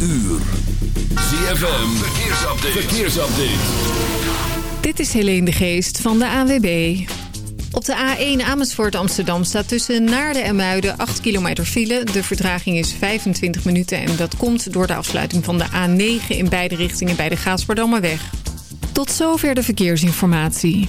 uur. ZFM, verkeersupdate. verkeersupdate. Dit is Helene de Geest van de AWB. Op de A1 Amersfoort Amsterdam staat tussen Naarden en Muiden 8 kilometer file. De vertraging is 25 minuten en dat komt door de afsluiting van de A9 in beide richtingen bij de Gaasperdammerweg. Tot zover de verkeersinformatie.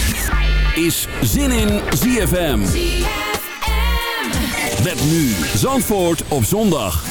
Is Zin in ZFM. Met nu Zandvoort op zondag.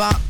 I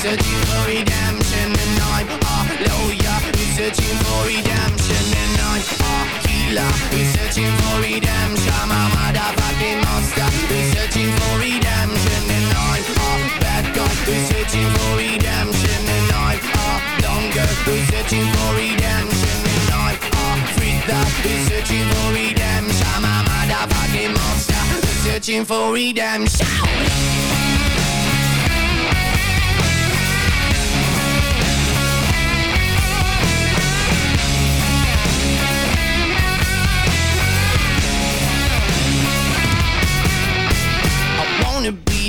Searching for redemption And I'm a lawyer. Who's searching for redemption And I'm a healer who's searching for redemption I'm a motherfucking monster. Who's searching for redemption And I'm a bad guy. Who's searching for redemption And I'm a longer who's searching for redemption And I'm a freak who's searching for redemption I'm a motherfucking monster. Who's searching for redemption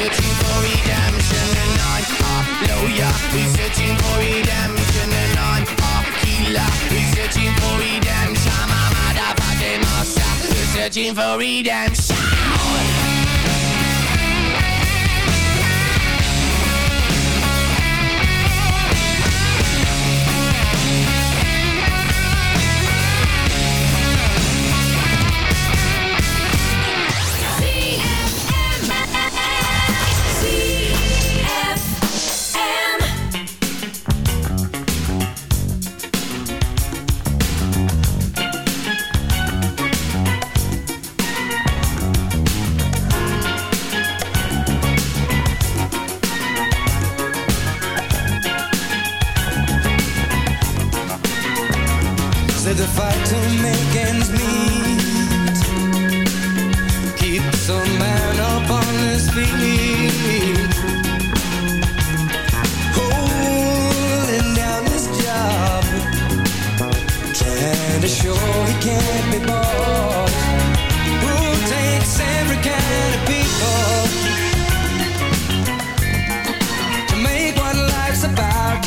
searching for redemption And I'm a lawyer. Who's searching for redemption And I'm a healer who's searching for redemption. I'm a motherfucking monster. Who's searching for redemption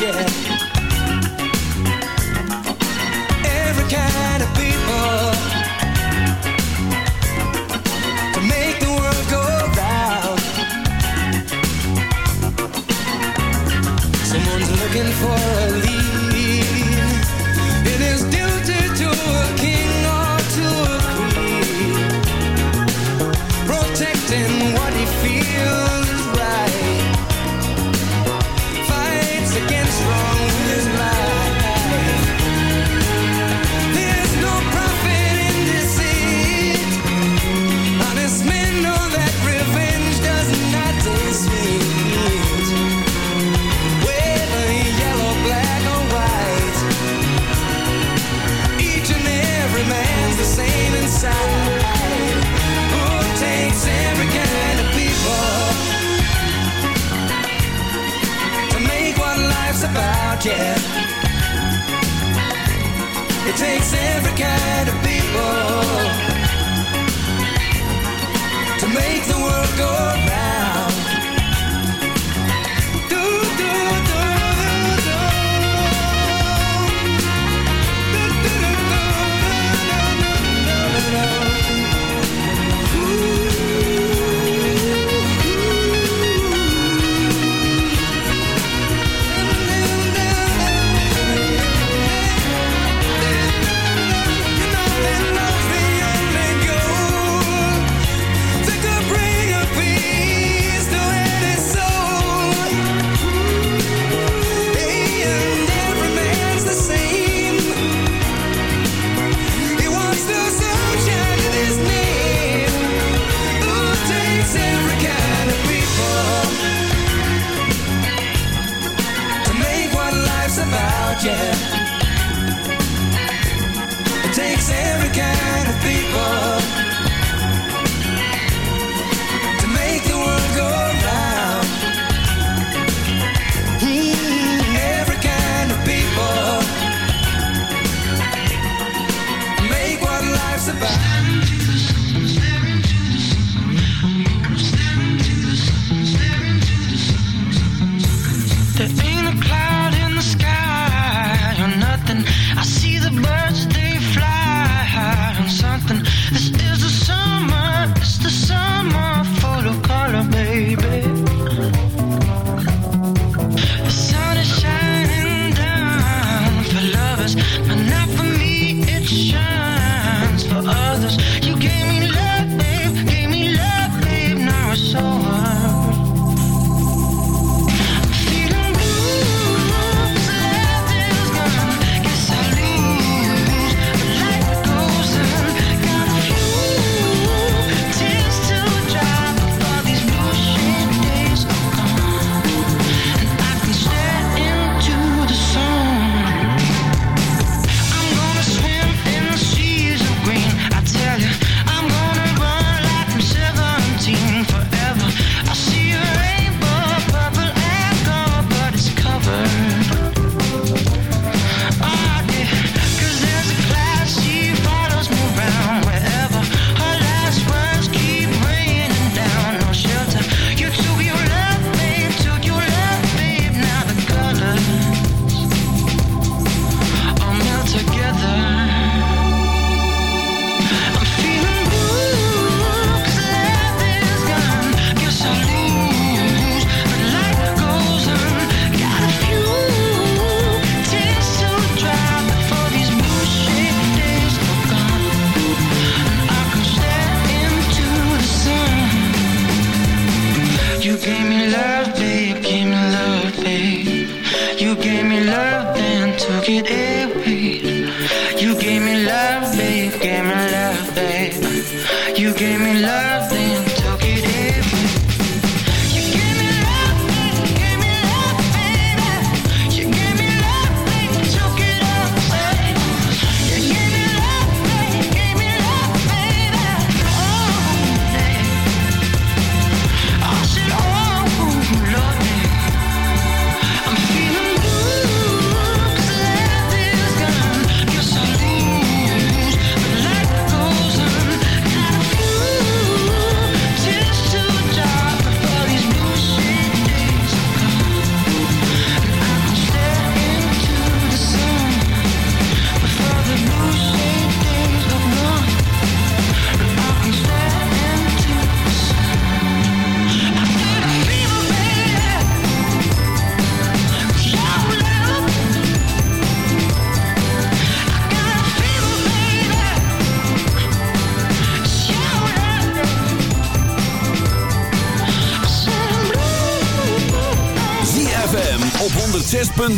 yeah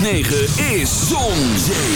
106.9 is Zon, Zee,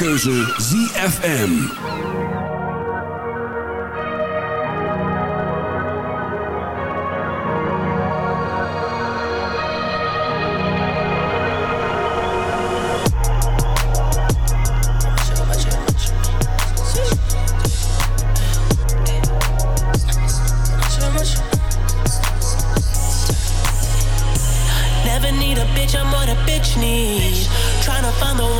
zender ZFM. Never need a bitch, I'm what a bitch needs. Trying to find the one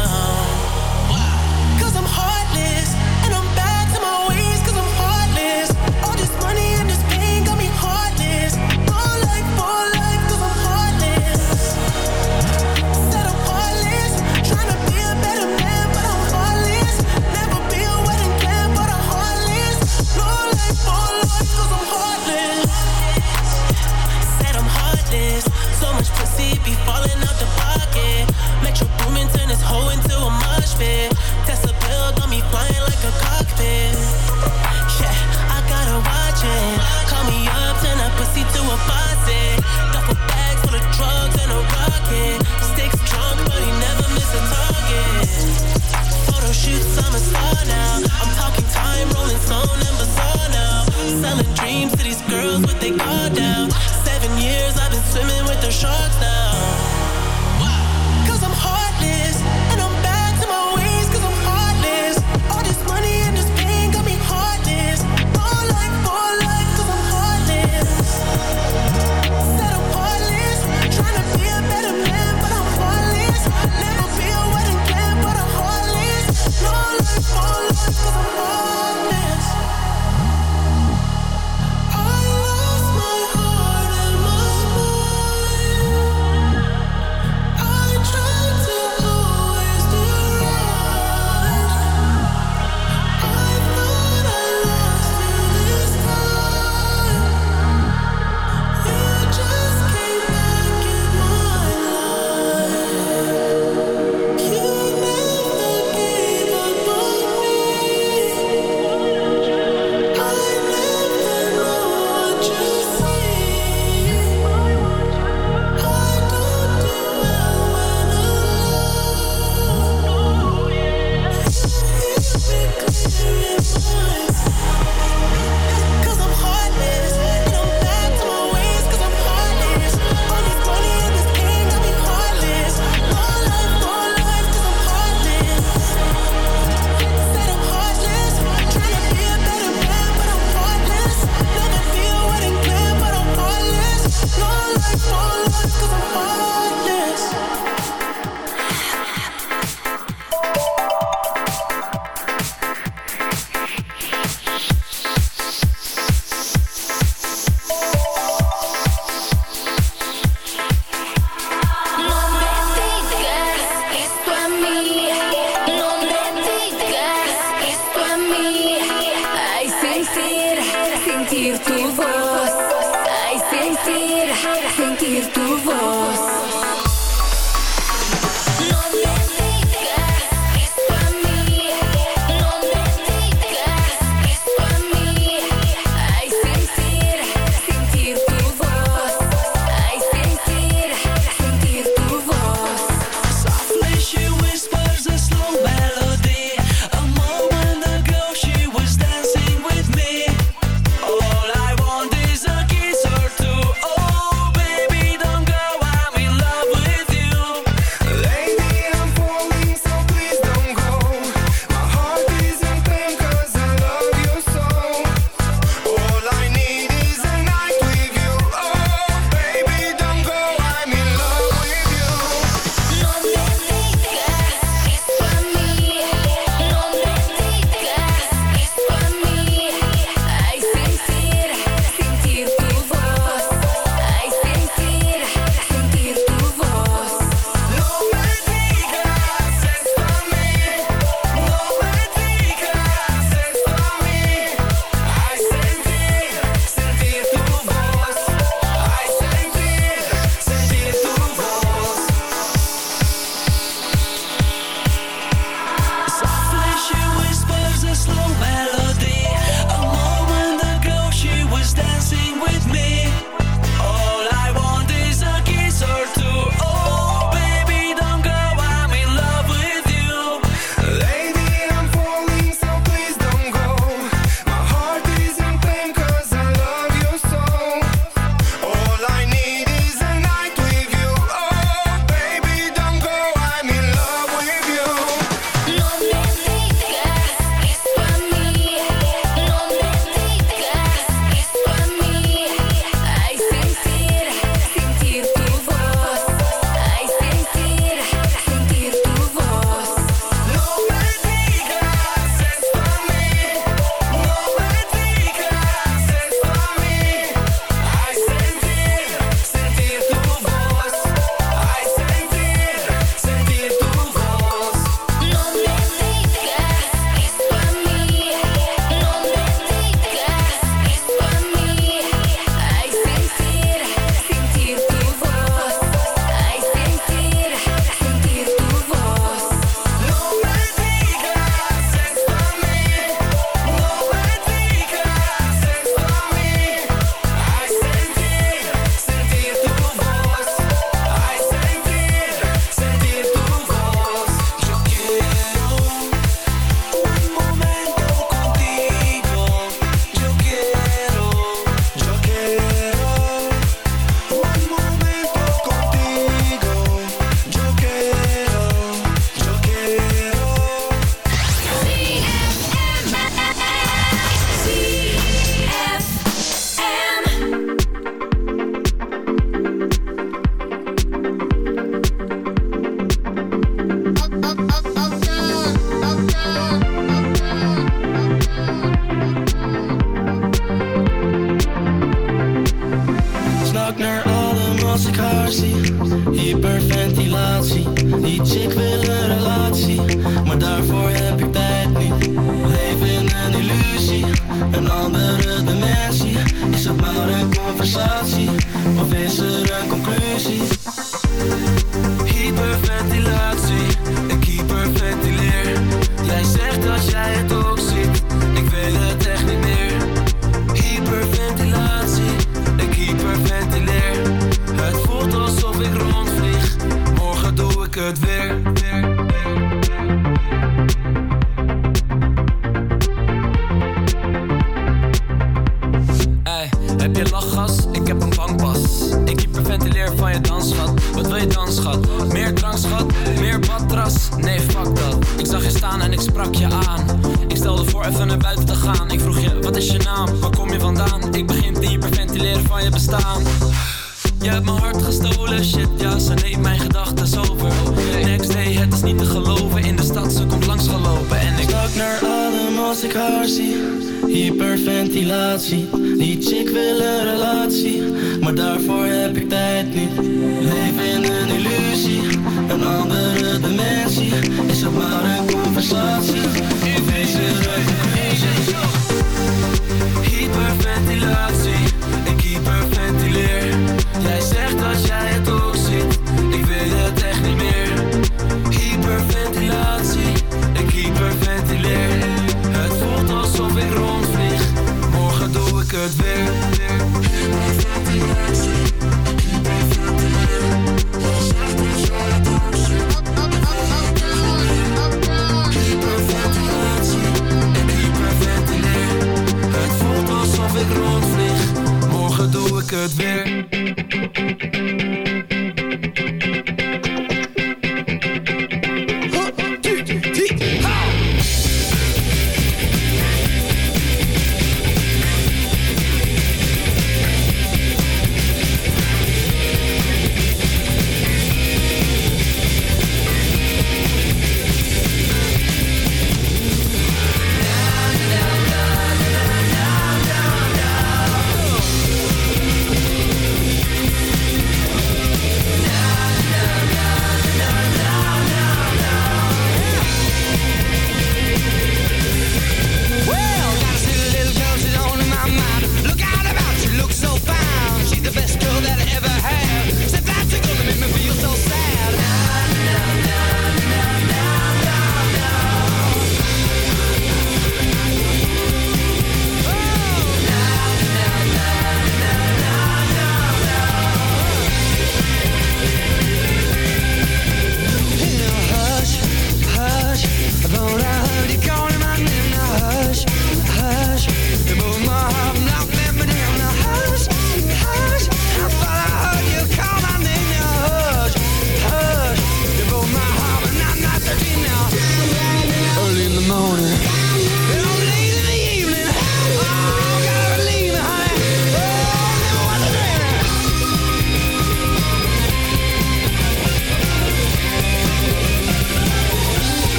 ik heb een bankpas. Ik hyperventileer van je dansgat. Wat wil je dansgat? Meer drankschat, meer badras. Nee, fuck dat. Ik zag je staan en ik sprak je aan. Ik stelde voor even naar buiten te gaan. Ik vroeg je, wat is je naam? Waar kom je vandaan? Ik begin te hyperventileren van je bestaan. Je hebt mijn hart gestolen, shit ja, ze neemt mijn gedachten over Next day, het is niet te geloven, in de stad, ze komt langs gelopen en ik Stak naar adem als ik haar zie Hyperventilatie, die chick wil een relatie Maar daarvoor heb ik tijd niet. Leef in een illusie, een andere dimensie. Is het maar een conversatie? In deze ruimte Hyperventilatie, ik hyperventilatie. Het weer. Voelt alsof ik rondvlieg. Morgen doe ik het weer.